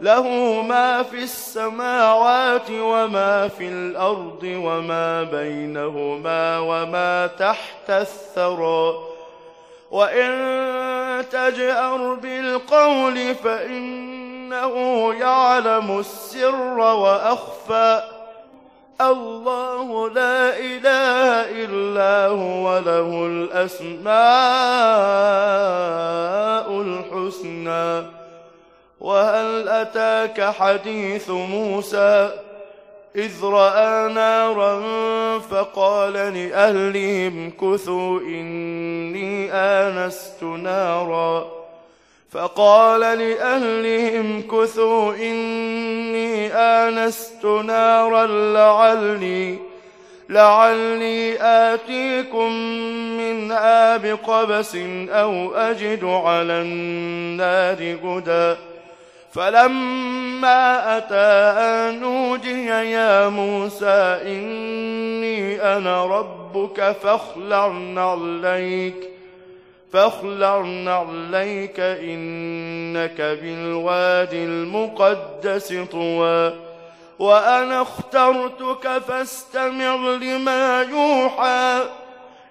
له ما في السماوات وما في الأرض وما بينهما وما تحت الثرى. وإن تجأر بالقول فإنه يعلم السر وأخفى. الله لا إله إلا هو له الأسماء. أتاك حديث موسى إذ رأى نارا فقال لأهلهم كثوا إني آنست نارا فقال لأهلهم كثوا إني آنست نارا لعلي لعلي آتيكم منها بقبس أو أجد على النار هدى فلما أتاها نودي يا موسى إني أنا ربك فاخلع نعليك فاخلع نعليك إنك بالوادي المقدس طوى وأنا اخترتك فاستمع لما يوحى